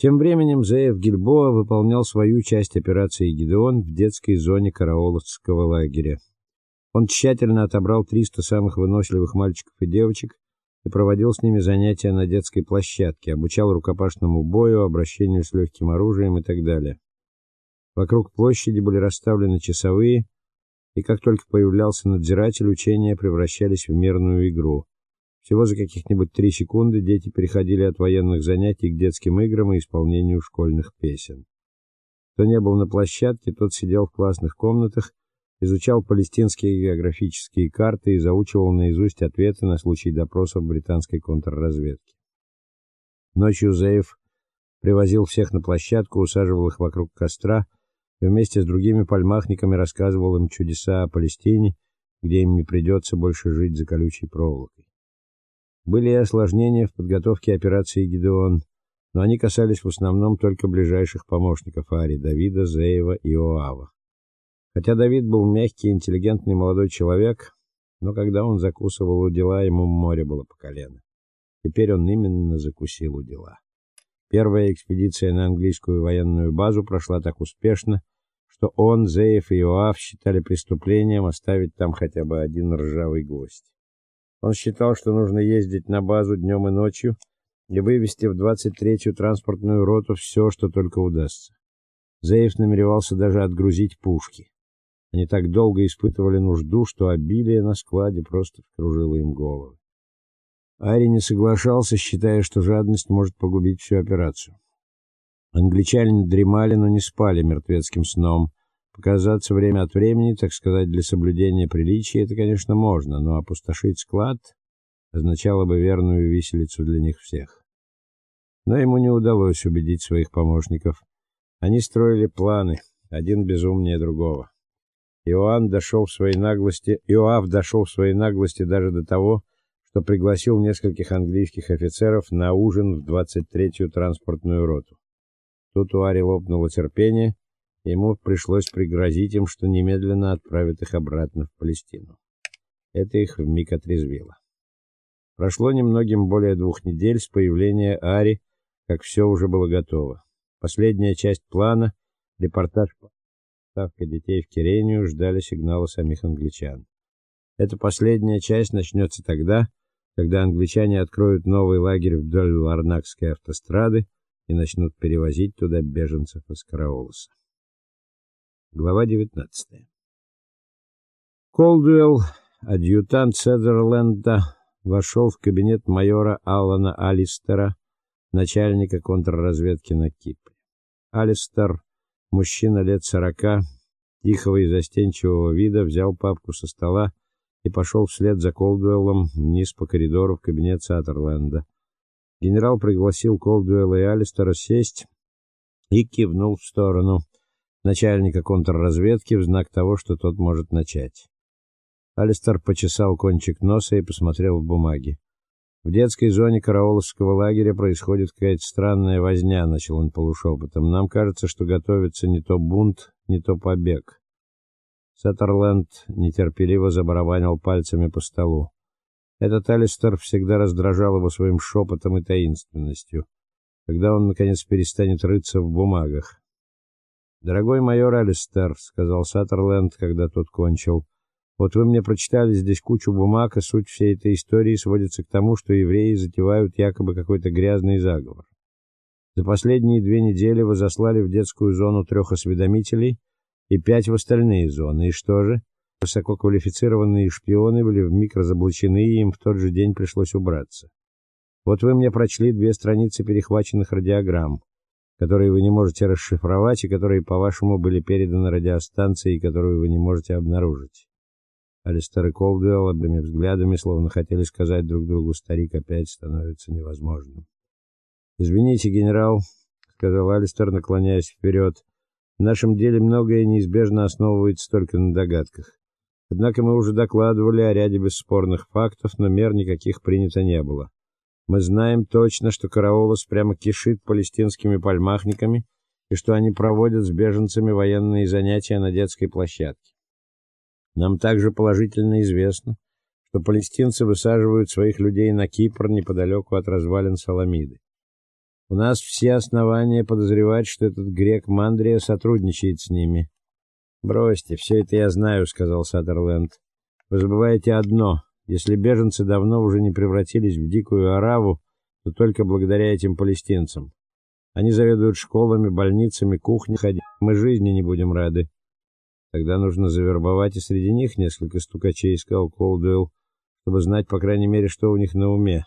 Тем временем Зеев Гильбоа выполнял свою часть операции Гедеон в детской зоне карауловского лагеря. Он тщательно отобрал 300 самых выносливых мальчиков и девочек и проводил с ними занятия на детской площадке, обучал рукопашному бою, обращению с легким оружием и так далее. Вокруг площади были расставлены часовые, и как только появлялся надзиратель, учения превращались в мирную игру. Всего за каких-нибудь три секунды дети переходили от военных занятий к детским играм и исполнению школьных песен. Кто не был на площадке, тот сидел в классных комнатах, изучал палестинские географические карты и заучивал наизусть ответы на случай допросов британской контрразведки. Ночью Зеев привозил всех на площадку, усаживал их вокруг костра и вместе с другими пальмахниками рассказывал им чудеса о Палестине, где им не придется больше жить за колючей проволокой. Были и осложнения в подготовке операции Гедеон, но они касались в основном только ближайших помощников Ари, Давида, Зеева и Оава. Хотя Давид был мягкий, интеллигентный молодой человек, но когда он закусывал у дела, ему море было по колено. Теперь он именно закусил у дела. Первая экспедиция на английскую военную базу прошла так успешно, что он, Зеев и Иоав считали преступлением оставить там хотя бы один ржавый гвоздь. Он считал, что нужно ездить на базу днем и ночью и вывести в 23-ю транспортную роту все, что только удастся. Зеев намеревался даже отгрузить пушки. Они так долго испытывали нужду, что обилие на складе просто вскружило им головы. Ари не соглашался, считая, что жадность может погубить всю операцию. Англичане дремали, но не спали мертвецким сном. Показаться время от времени, так сказать, для соблюдения приличия это, конечно, можно, но опустошить склад означало бы верную виселицу для них всех. Но ему не удалось убедить своих помощников. Они строили планы, один безумнее другого. Иоанн дошел в своей наглости, Иоав дошел в своей наглости даже до того, что пригласил нескольких английских офицеров на ужин в 23-ю транспортную роту. Тут у Ари лопнуло терпение, Ему пришлось пригрозить им, что немедленно отправят их обратно в Палестину. Это их вмиг отрезвило. Прошло немногим более двух недель с появления Ари, как все уже было готово. Последняя часть плана, репортаж ставка детей в Кирению ждали сигнала самих англичан. Эта последняя часть начнется тогда, когда англичане откроют новый лагерь вдоль Ларнакской автострады и начнут перевозить туда беженцев из Караолоса. Глава 19. Колдуэлл, адъютант Седерленда, вошел в кабинет майора Алана Алистера, начальника контрразведки на Кипре. Алистер, мужчина лет сорока, тихого и застенчивого вида, взял папку со стола и пошел вслед за Колдуэллом вниз по коридору в кабинет Саттерленда. Генерал пригласил Колдуэлла и Алистера сесть и кивнул в сторону начальника контрразведки в знак того, что тот может начать. Алистер почесал кончик носа и посмотрел в бумаги. В детской зоне карауловского лагеря происходит какая-то странная возня, начал он полушепотом. Нам кажется, что готовится не то бунт, не то побег. Саттерленд нетерпеливо забарабанил пальцами по столу. Этот Алистер всегда раздражал его своим шепотом и таинственностью. Когда он наконец перестанет рыться в бумагах, Дорогой майор Алистер, сказал Саттерленд, когда тот кончил. Вот вы мне прочитали здесь кучу бумаг, и суть всей этой истории сводится к тому, что евреи затевают якобы какой-то грязный заговор. За последние две недели вы заслали в детскую зону трех осведомителей и пять в остальные зоны. И что же? Высококвалифицированные шпионы были вмиг разоблачены, и им в тот же день пришлось убраться. Вот вы мне прочли две страницы перехваченных радиограмм которые вы не можете расшифровать и которые, по-вашему, были переданы радиостанции которую вы не можете обнаружить. Алистер и Колдуэлл обеими взглядами словно хотели сказать друг другу, старик опять становится невозможным. «Извините, генерал», — сказал Алистер, наклоняясь вперед, — «в нашем деле многое неизбежно основывается только на догадках. Однако мы уже докладывали о ряде бесспорных фактов, но мер никаких принято не было. Мы знаем точно, что Караолос прямо кишит палестинскими пальмахниками и что они проводят с беженцами военные занятия на детской площадке. Нам также положительно известно, что палестинцы высаживают своих людей на Кипр неподалеку от развалин Саламиды. У нас все основания подозревать, что этот грек Мандрия сотрудничает с ними. Бросьте, все это я знаю, сказал Саттерленд. Вы забываете одно: если беженцы давно уже не превратились в дикую ораву, то только благодаря этим палестинцам. Они заведуют школами, больницами, кухнями, мы жизни не будем рады. Тогда нужно завербовать и среди них несколько стукачей, сказал Колдуэлл, чтобы знать, по крайней мере, что у них на уме.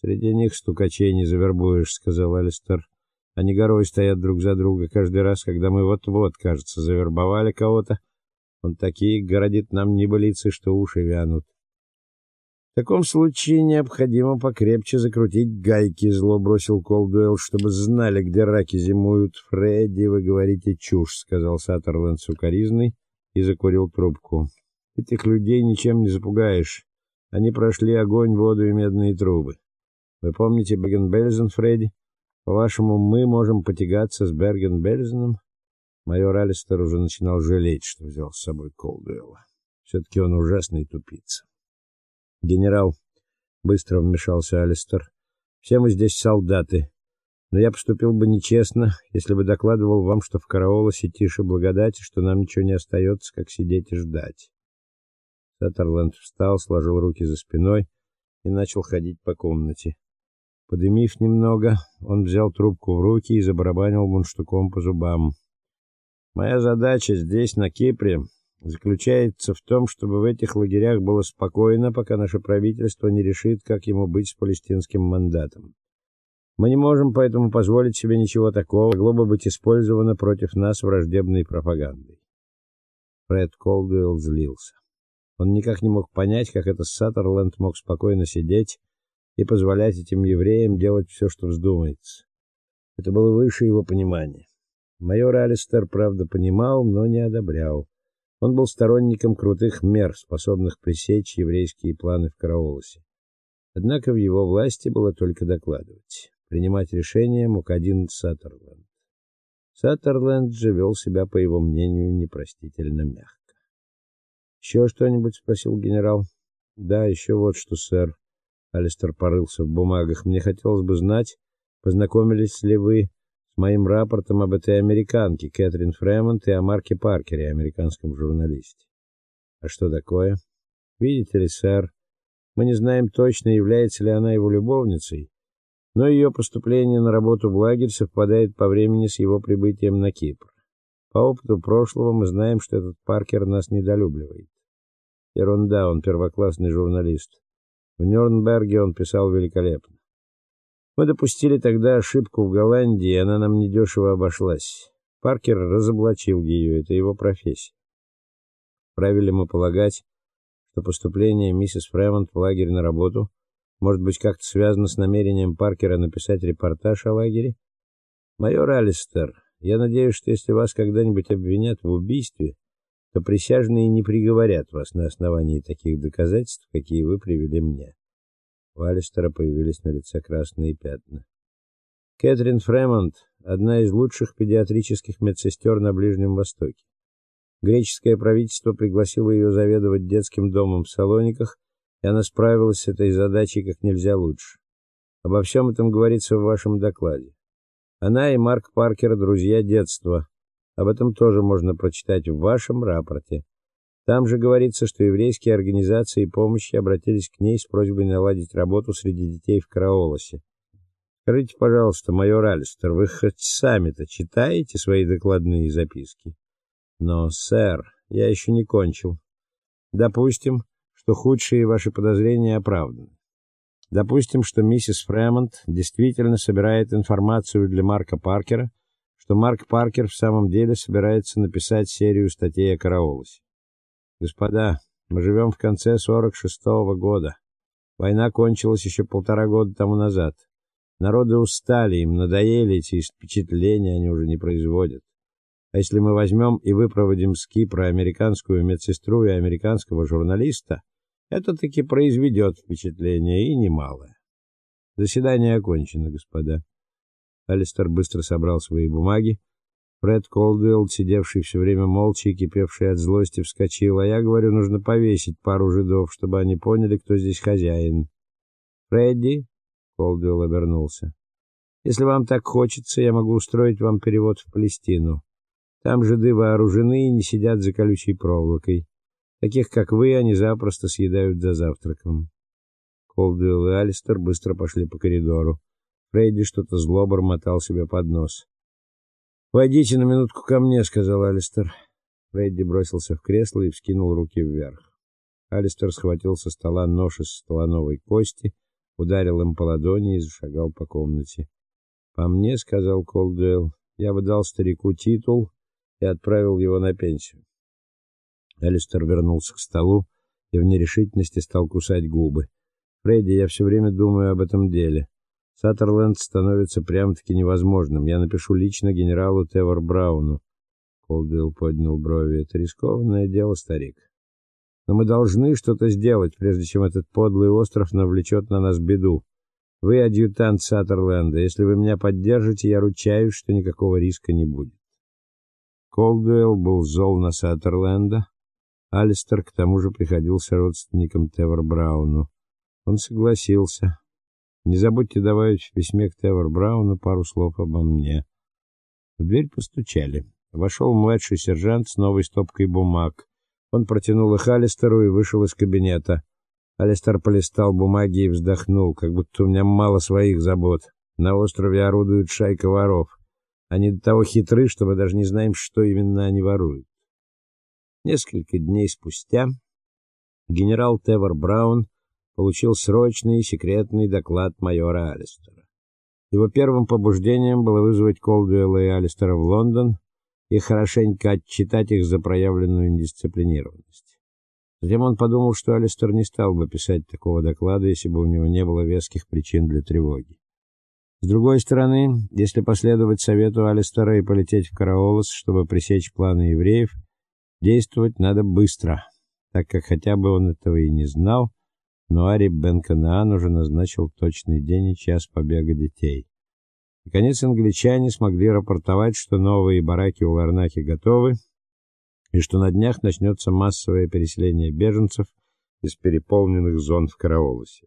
Среди них стукачей не завербуешь, сказал Алистер. Они горой стоят друг за друга каждый раз, когда мы вот-вот, кажется, завербовали кого-то. Он такие городит нам небылицы, что уши вянут. В таком случае необходимо покрепче закрутить гайки, зло бросил Колдуэлл, чтобы знали, где раки зимуют. Фредди, вы говорите чушь, сказал Саттерленд сукоризный и закурил трубку. Этих людей ничем не запугаешь. Они прошли огонь, воду и медные трубы. Вы помните Берген-Бельзен, Фредди? По-вашему, мы можем потягаться с Берген-Бельзеном? Майор Алистер уже начинал жалеть, что взял с собой Колдуэлла. все таки он ужасный тупица. Генерал, быстро вмешался Алистер. Все мы здесь солдаты. Но я поступил бы нечестно, если бы докладывал вам, что в караолосе тише благодати, что нам ничего не остается, как сидеть и ждать. Саттерленд встал, сложил руки за спиной и начал ходить по комнате. Подымив немного, он взял трубку в руки и забарабанил мундштуком по зубам. Моя задача здесь, на Кипре, заключается в том, чтобы в этих лагерях было спокойно, пока наше правительство не решит, как ему быть с палестинским мандатом. Мы не можем поэтому позволить себе ничего такого, могло бы быть использовано против нас враждебной пропагандой. Фред Колдуэлл злился. Он никак не мог понять, как это Саттерленд мог спокойно сидеть и позволять этим евреям делать все, что вздумается. Это было выше его понимания. Майор Алистер, правда, понимал, но не одобрял. Он был сторонником крутых мер, способных пресечь еврейские планы в Караолосе. Однако в его власти было только докладывать. Принимать решения мог один Саттерленд. Саттерленд же вел себя, по его мнению, непростительно мягко. «Еще что-нибудь?» — спросил генерал. «Да, еще вот что, сэр». Алистер порылся в бумагах. Мне хотелось бы знать, познакомились ли вы моим рапортом об этой американке, Кэтрин Фремонт, и о Марке Паркере, американском журналисте. А что такое? Видите ли, сэр, мы не знаем точно, является ли она его любовницей, но ее поступление на работу в лагерь совпадает по времени с его прибытием на Кипр. По опыту прошлого мы знаем, что этот Паркер нас недолюбливает. Ерунда, он первоклассный журналист. В Нюрнберге он писал великолепно. Мы допустили тогда ошибку в Голландии, она нам недешево обошлась. Паркер разоблачил ее, это его профессия. Правильно мы полагать, что поступление миссис Фремонт в лагерь на работу может быть как-то связано с намерением Паркера написать репортаж о лагере? Майор Алистер, я надеюсь, что если вас когда-нибудь обвинят в убийстве, то присяжные не приговорят вас на основании таких доказательств, какие вы привели мне. У Алистера появились на лице красные пятна. Кэтрин Фремонт одна из лучших педиатрических медсестер на Ближнем Востоке. Греческое правительство пригласило ее заведовать детским домом в Салониках, и она справилась с этой задачей как нельзя лучше. Обо всем этом говорится в вашем докладе. Она и Марк Паркер друзья детства. Об этом тоже можно прочитать в вашем рапорте. Там же говорится, что еврейские организации помощи обратились к ней с просьбой наладить работу среди детей в Караолосе. Скажите, пожалуйста, майор Альстер, вы хоть сами-то читаете свои докладные записки? Но, сэр, я еще не кончил. Допустим, что худшие ваши подозрения оправданы. Допустим, что миссис Фремонт действительно собирает информацию для Марка Паркера, что Марк Паркер в самом деле собирается написать серию статей о Караолосе. Господа, мы живем в конце 46-го года. Война кончилась еще полтора года тому назад. Народы устали, им надоели эти впечатления, они уже не производят. А если мы возьмем и выпроводим с Кипра американскую медсестру и американского журналиста, это таки произведет впечатление и немалое. Заседание окончено, господа. Алистер быстро собрал свои бумаги. Фред Колдуэлл, сидевший все время молча и кипевший от злости, вскочил. А я говорю, нужно повесить пару жидов, чтобы они поняли, кто здесь хозяин. Фредди, Колдуэлл обернулся. Если вам так хочется, я могу устроить вам перевод в Палестину. Там жиды вооружены и не сидят за колючей проволокой. Таких, как вы, они запросто съедают за завтраком. Колдуэлл и Алистер быстро пошли по коридору. Фрейди что-то зло бормотал себе под нос. "Пойдите на минутку ко мне", сказал Алистер. Фрейди бросился в кресло и вскинул руки вверх. Алистер схватил со стола нож из слоновой кости, ударил им по ладони и зашагал по комнате. "По мне", сказал Колдуэлл. "Я бы дал старику титул и отправил его на пенсию". Алистер вернулся к столу и в нерешительности стал кусать губы. "Фредди, я все время думаю об этом деле. Саттерленд становится прямо-таки невозможным. Я напишу лично генералу Тевор Брауну. Колдуэлл поднял брови. Это рискованное дело, старик. Но мы должны что-то сделать, прежде чем этот подлый остров навлечет на нас беду. Вы адъютант Саттерленда. Если вы меня поддержите, я ручаюсь, что никакого риска не будет. Колдуэлл был зол на Саттерленда. Алистер к тому же приходился родственником Тевор Брауну. Он согласился. Не забудьте добавить в письме к Тевор Брауну пару слов обо мне. В дверь постучали. Вошел младший сержант с новой стопкой бумаг. Он протянул их Алистеру и вышел из кабинета. Алистер полистал бумаги и вздохнул, как будто у меня мало своих забот. На острове орудует шайка воров. Они до того хитры, что мы даже не знаем, что именно они воруют. Несколько дней спустя генерал Тевор Браун получил срочный секретный доклад майора Алистера. Его первым побуждением было вызвать Колдуэлла и Алистера в Лондон и хорошенько отчитать их за проявленную недисциплинированность. Затем он подумал, что Алистер не стал бы писать такого доклада, если бы у него не было веских причин для тревоги. С другой стороны, если последовать совету Алистера и полететь в Караолос, чтобы пресечь планы евреев, действовать надо быстро, так как хотя бы он этого и не знал, но Ари Бен-Канаан уже назначил точный день и час побега детей. Наконец англичане смогли рапортовать, что новые бараки у Ларнахи готовы и что на днях начнется массовое переселение беженцев из переполненных зон в Караолосе.